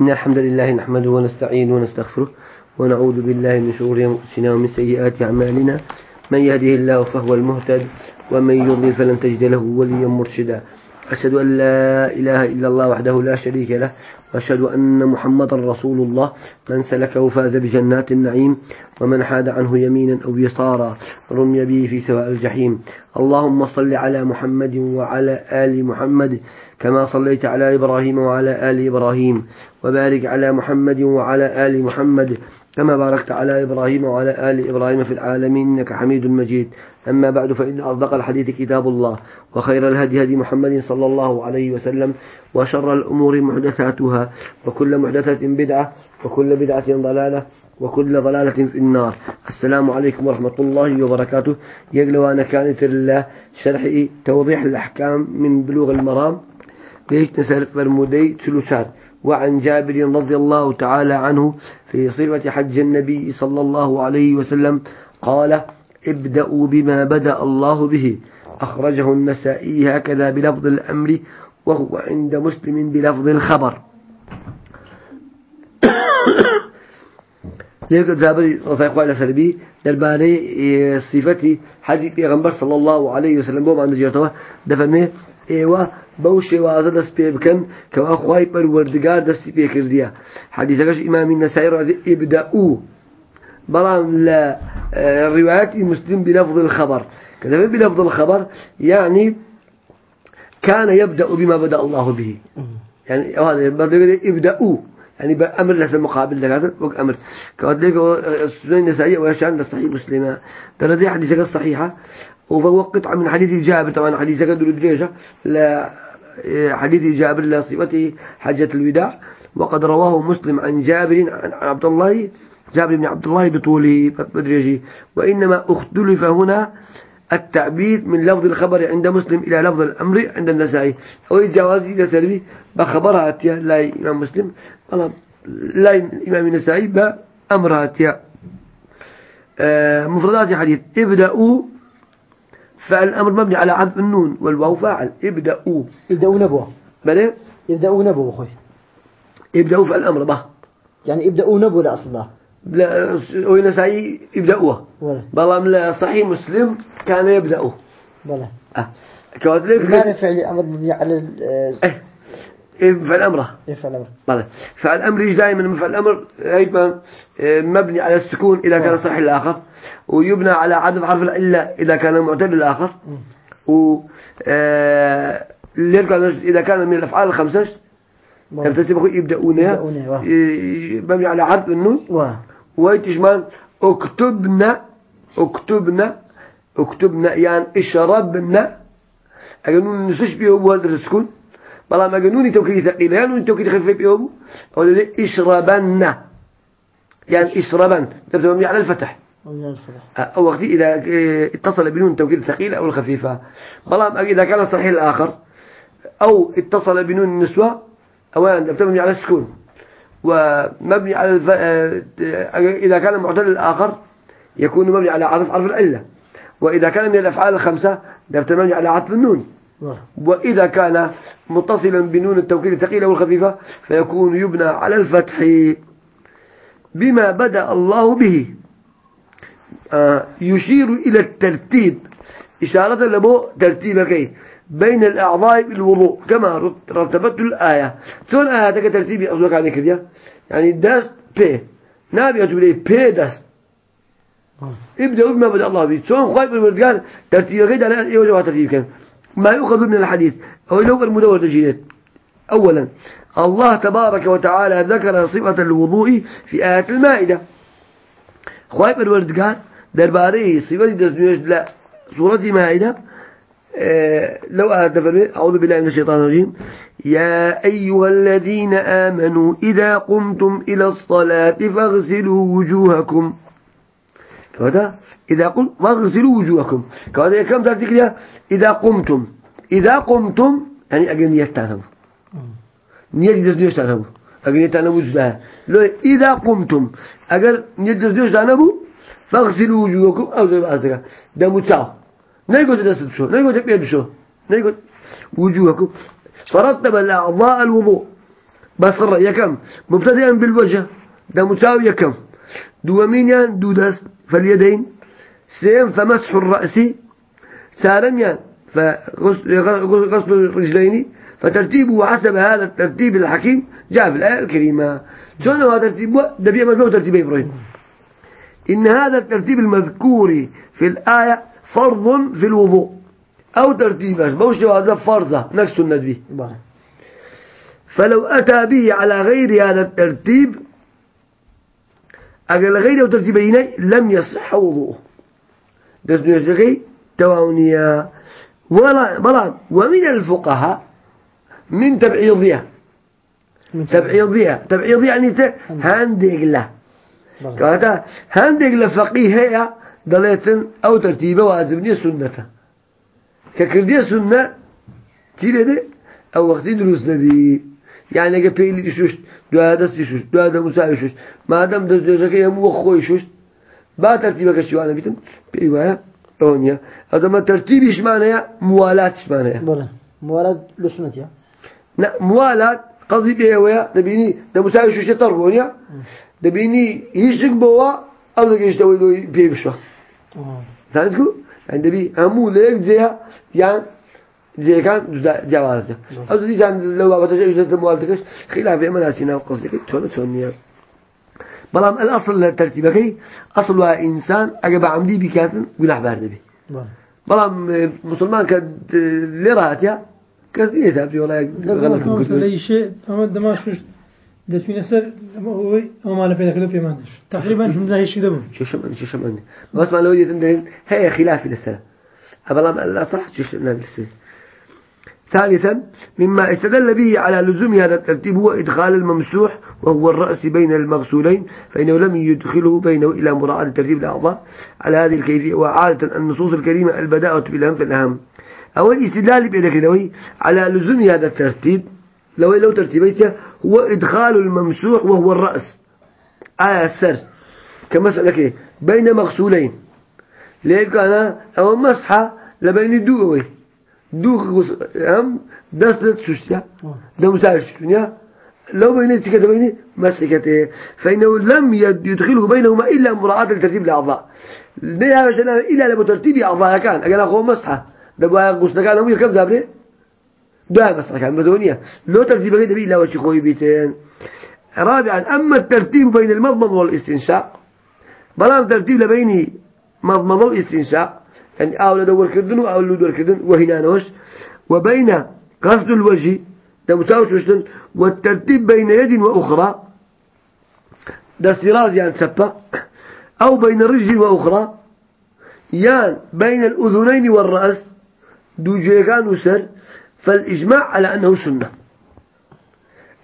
إن الحمد لله نحمده ونستعينه ونستغفره ونعوذ بالله من شرور أنفسنا ومن سيئات أعمالنا. من يهده الله فهو المهتد ومن يضلل فلن تجد له وليا مرشدا. أشهد أن لا إله إلا الله وحده لا شريك له وأشهد أن محمدا رسول الله. من سلكه فاز بجنات النعيم ومن حاد عنه يمينا أو يسارا رمي به في سواء الجحيم. اللهم صل على محمد وعلى آل محمد كما صليت على إبراهيم وعلى آل إبراهيم وبارك على محمد وعلى آل محمد. كما باركت على إبراهيم وعلى آل إبراهيم في العالمين إنك حميد مجيد. أما بعد فإن أصدق الحديث كتاب الله وخير الهدي هدي محمد صلى الله عليه وسلم وشر الأمور محدثاتها وكل محدثة بدعة وكل بدعة ضلالة وكل ضلالة في النار. السلام عليكم ورحمة الله وبركاته. يقلوا أنا كانت الله شرح توضيح الأحكام من بلوغ المرام. ليش نسأل فرمودي ثلثات وعن جابر رضي الله تعالى عنه في صفة حج النبي صلى الله عليه وسلم قال ابدأوا بما بدأ الله به. أخرجه النسائي هكذا بلفظ الأمر وهو عند مسلم بلفظ الخبر. لذلك رضي الله عنه سلبي درباري صفتي حديث پیغمبر صلى الله عليه وسلم بوم عند جيرتوا دفرمي ايوا بەو شێوازە دەست پێ بکەن کەوا خی پەروەردگار دەستی پێکردیە حەدیثەکەش ئیمامی نەسای ڕادی ئبدا و بەڵام لە روايات مسلم بلفظ الخبر. كذا بلفظ الخبر يعني كان يبدأ بما بدأ الله به. يعني هذا يبدأوا يعني بأمر لسه مقابل لك وك أمر. كذلك السنن النسائية ويشان الصحيح مسلمة. ترى دي حديثك الصحيحة. وفهو قطعة من حديث جابر طبعا حديثك دول الدرجة لا حديث جابر لصفته حجة الوداع. وقد رواه مسلم عن جابر عن عبد الله. جابر بن عبد الله بطوله بدرجه وإنما اختلف هنا التعبير من لفظ الخبر عند مسلم إلى لفظ الأمر عند النسائي. أو الجواز إلى سلبي بخبرها تيا لا إمام مسلم. لا إمام النسائي بأمرها تيا آه، مفردات حديث. ابدأوا فعل الأمر مبني على عدم النون والواو فاعل. ابدأوا. ابدأوا نبوة. بلى؟ ابدأوا نبوة خوي ابدأوا فعل الأمر به يعني ابدأوا نبوة لأصل الله. لا وين سعي ابدأوه بلا لا صحيح مسلم كان يبدأوا بلى. أه. كذلك ماذا فعل الأمر مبني على إيه إيه. فعل أمره. إيه فعل أمر بلى. فعل أمر دائما؟ فعل أمر أيضا مبني على السكون إذا كان صحيح الآخر ويبنى على عدم حرف العلة إذا كان معتل الآخر. و آه، إذا كان من الأفعال الخمسة يبتسم أخوي يبدأون مبني على عرض النون. ويتشمان اكتبنا اكتبنا اكتبنا يعني اشربنا. أجنون نسش بيه هو هذا السكون بلا ما جنوني توكيد ثقيل يعني نون توكيد خفيف بيه أو لي اشربنا يعني اشربن. تبدأ على الفتح. أو وقت إذا اتصل بنون توكيد الثقيلة أو الخفيفة بلا إذا كان صحيح الآخر أو اتصل بنون النسوة أولا مبني على السكون ومبني على الف... آه، إذا كان معتل الآخر يكون مبني على عطف حرف العلة. وإذا كان من الأفعال الخمسة مبني على عطف النون. وإذا كان متصلا بنون التوكيد الثقيلة والخفيفة فيكون يبنى على الفتح. بما بدأ الله به آه، يشير إلى الترتيب. إشارة لبو ترتيبك بين الأعضاء بالوضوء كما رتبت الآية. شون آية ترتيبي أصلك على كذا. يعني دست بي نبي أتقول بي دست ابدأوا بما بدأ الله به. شون خايف الولد قال ترتيب غير على أي وجه ترتيب كان؟ ما يؤخذ من الحديث. أو لو المدور تجينات. أولا الله تبارك وتعالى ذكر صفة الوضوء في آية المائدة. خايف الولد قال درباري صفة دست لا سورة المائدة. آه، لو أهدف أعوذ بالله من الشيطان الرجيم. يا أيها الذين آمنوا إذا قمتم إلى الصلاة فاغسلوا وجوهكم. كذا إذا قمتم فاغسلوا وجوهكم. كذا كم تذكر إذا قمتم. إذا قمتم يعني أجل نية تعتبر. نية نية تعتبر. أجل نية لو إذا قمتم أجل نية نية تعتبر فاغسلوا وجوهكم. أو زي بعضك ده نيقول دست شو نيقول بيد شو نيقول وجوهكم فرتب الأعضاء الوضوء. بس الرأي كم مبتدئا بالوجه. ده مساوي كم دومين دو دست فاليدين. سيم فمسح الرأس. سارميا فغسل الرجلين فترتيبه حسب هذا الترتيب الحكيم جاء في الآية الكريمة. شلون هذا ترتيب؟ ده مجموع ترتيب إبراهيم. إن هذا الترتيب المذكور في الآية فرض في الوضوء. أو ترتيبه بوش هذا فرضة نفس الندبي بله فلو أتى به على غير هذا الترتيب أقل غير ترتيبين لم يصح وضوءه. دسنو يشتكي تواونيا ولا بلا. ومن الفقهاء من تبعيضها تبعيضها تبعيض. يعني هندق له كهذا هندق لفقيه هي دليتن أو ترتيبة واجبني سنته ككردية سنة تيري دي أو وقت دروس نبي يعني اگه پیلی ایشوش دو دست ایشوش دو دست موسا ایشوش مادام دست دوشا که همو خوی با ترتیبه کشیوانه بیتن پیواه اونیا. هذا ترتیبش معناه موالاتش معناه بله. موارد لسنة يا لا موالات قصدي بيه ويا دبيني ده مساوي شو شيء تربونيا دبيني يشك بوا أو ده كيش توي دوي بيه بشوا آه. تعرفوا عند بي همو ليك زيها يعني زي كان جدا جوازه أو دي كان لو بابا تجي جزء موالتكش خلاف ما ناسينا وقصدك تون تونيا بلام الأصل ترتيبك أصل إنسان أجب عمدي بكاتن ولا حبار دبي بله بلام مسلمان كد لراتيا كثير تابي ولا غلط لا شيء أما دماغ سر هو أما لا بيدك له في مادش تقريبا هم زي شيء دبوا شو شمن شو شمن بس ما لو يتندين هي خلاف للسنة أبلام الأصح شو شمن للسنة ثالثا مما استدل به على لزوم هذا الترتيب هو إدخال الممسوح وهو الرأس بين المغسولين فإنه لم يدخله بينه إلى مراعاة ترتيب الأعضاء. على هذه الكيفية وعادة النصوص الكريمة البداءة بالأهم في الأهم. أو الاستدلال بيدك على لزوم هذا الترتيب لو لو ترتيبيته هو إدخال الممسوح وهو الرأس. آية السر. كمسألة كي بين مغسولين. ليك أنا أو مسحة لبين دوغوي. دوغ غس- هم دست سوستيا آه. ده مساعد شتونيا لو بين تكت بيني مسكته فإنه لم يد- يدخله بينهما إلا مراعاة لترتيب الأعضاء. ده عشان إلا لمترتيب أعضاء كان. أجل أخوه مسحة. بقى غسل كان. هم كم زابري. ده مسحة كان بزونية لو ترتيب غير إلا وشي خوي بيتين رابعا أما الترتيب بين المضمض والاستنشاق بلام ترتيب لبيني مضمض والاستنشاق. يعني أول دور كردن وأول دور كردن وهنا نوش. وبين قصد الوجه ده وشتن. والترتيب بين يد وأخرى ده استراز يعني سبا. أو بين رجل وأخرى يان بين الأذنين والرأس دو جيكان وسر. فالإجماع على أنه سنة.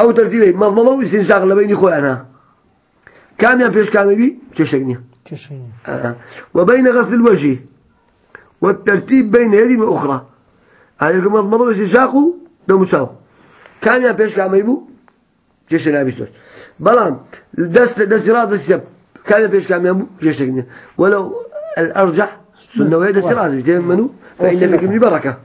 أو ترتيبين مضمضة واستنشاق لبين خوانها كام يعني فيش كام يبي كشين آه. وبين غسل الوجه. والترتيب بين يد وأخرى هذا كما مضمضة واستنشاق ده مساو كان يعني فيش كام يبو جيش لابسوس بلان دست دست راس السب. كان فيش كام يبو جيش تكني ولو الأرجح سنة دست راس بيتمنوا فإن في كمل بركة.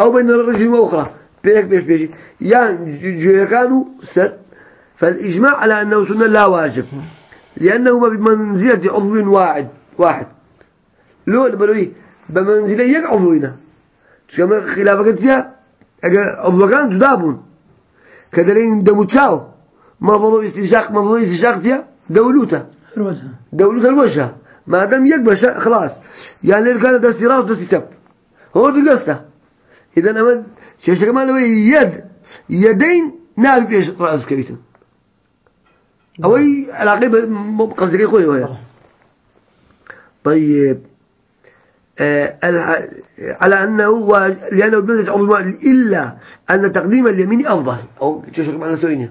أو بين الرجل وأخرى. بيك بيش بيجي يعني جو كانوا سر فالإجماع على أنه سنة لا واجب. لأنهما بمنزلة عضو واحد واحد. لو بلوي بمنزلة يك عضوين كما خلافك تيا عضو كان تدابون. كدلين دموتاو مضضو استنشاق مضضو استنشاق تيا دولوته دولة الوجه ما دام يقبش خلاص. يعني اللي كان دستي راس دستي تب هو دي قصته إذا أما شيء كمان لو يد يدين نابي بيش رأس كبيتن أو أي علاقة قصدي خوي وهي طيب. آه على أنه و- لأنه عضو الماء إلا أن تقديم اليمين أفضل. أو تشرك معنا سوينها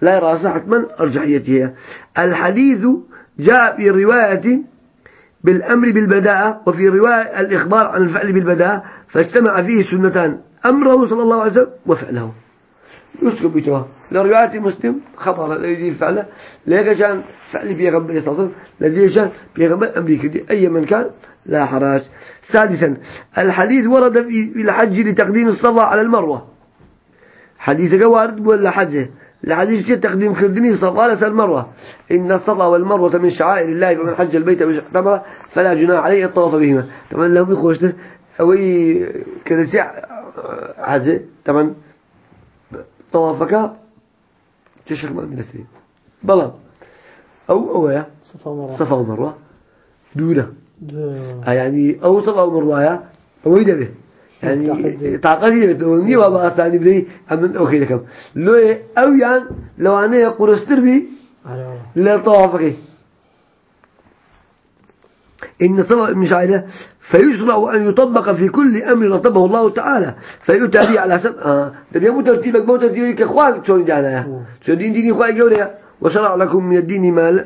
لا يرى أصلا حتما أرجحيتها الحديث جاء في رواية بالأمر بالبداءة وفي رواية الإخبار عن الفعل بالبداءة فاجتمع فيه سنتان أمره صلى الله عليه وسلم وفعله. يشتكى بيتها لرواية مسلم خبر الذي فعله لذلك كان فعل بيغمبر وسلم الذي كان بيغمبر أمريكا دي أي من كان لا حراج. سادسا الحديث ورد في الحج لتقديم الصفا على المروة. حديث وارد ولا حجه الحديث تقديم كردني صفا لس المروة. إن الصفا والمروة من شعائر الله فمن حج البيت من اعتمر فلا جناح عليه الطواف بهما. طبعا لهم يخوشنا أوي كذا سع حاجة. طبعا طوافك تشك ما عندنا سري بلا أو أو يا صفا ومروة. صفا ومروة. دونه دو- آه يعني أو صفا ومروة يا. أو يدبه يعني طاقتي بتوني وابا أصلا بدي. أمن أوكي لكم. لو أو يعني لو أنا قرستر بي لا طوافك إن صفا من شعيرة فيشرع أن يطبق في كل أمر رتبه الله تعالى. فيؤتى به على حسب آه. ده بيمو ترتيبك مو ترتيبك كإخوان شلون جانا يا شو دين ديني إخوان جوريا وشرع لكم من الدين ما ل...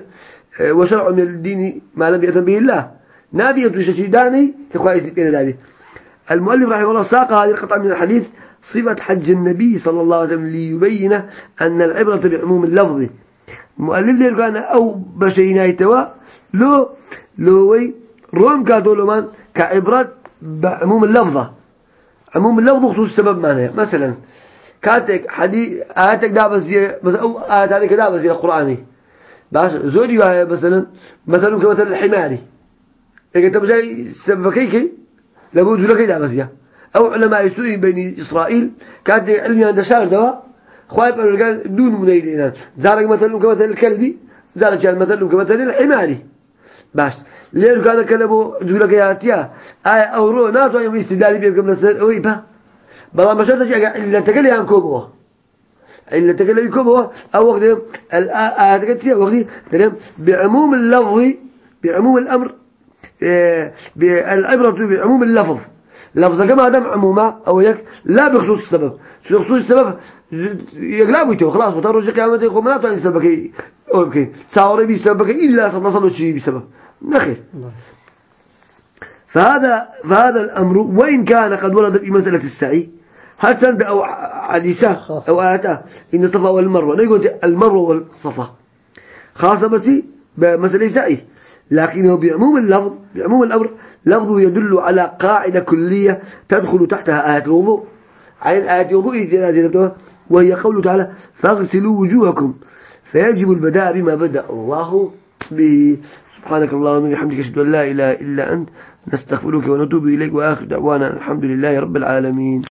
آه، وشرع من الدين ما لم يأذن به الله. نبي تششيداني كإخوان يسلم دابي المؤلف رحمه الله ساق هذه القطعة من الحديث صفة حج النبي صلى الله عليه وسلم ليبين أن العبرة بعموم اللفظ. المؤلف ليه كان أو بشينا يتوا لو لو وي روم كاتولو من؟ كعبرة بعموم اللفظة. عموم اللفظ خصوص السبب معناه مثلا كاتك حديث آياتك دابس بس أو آيات هذه دابس القرآني. باش زوري وهي مثلا مثلا كمثل الحماري. إذا أنت بجاي سبكيكي لابد لك دابس يا أو علماء يسوي بني إسرائيل كانت علمي عند شاعر دوا خايف أن قال دون منيلين زارك مثلا كمثل الكلبي زارك مثلا كمثل الحماري. باش ليه كان كلبو جولك يا تيا آي أورو ناتو يوم استدلالي بيكم نسر أوي با بلا ما شرط شيء إلا تكلي عن كوبوا إلا تكلي كوبوا أو وقت كتير وقت بعموم اللفظ بعموم الأمر آه، بالعبرة بعموم اللفظ. لفظ كما دام عموما أو يك لا بخصوص السبب بخصوص السبب يقلبوا تو خلاص وتروج كلامه يقول ما تعين سببك أوكي ساوري إلا صلى الله عليه وسلم بسبب الله. فهذا فهذا الأمر وإن كان قد ورد في مسألة السعي هل سند أو حديثة أو آياته إن الصفا والمروة؟ لا يقول المروة والصفا. خاصة بس بمسألة السعي لكنه بعموم اللفظ بعموم الأمر لفظه يدل على قاعدة كلية تدخل تحتها آيات الوضوء. عين آيات الوضوء وهي قوله تعالى فاغسلوا وجوهكم. فيجب البداء بما بدأ. الله به سبحانك اللهم وبحمدك أشهد أن لا إله إلا أنت نستغفرك ونتوب إليك وآخر دعوانا الحمد لله رب العالمين.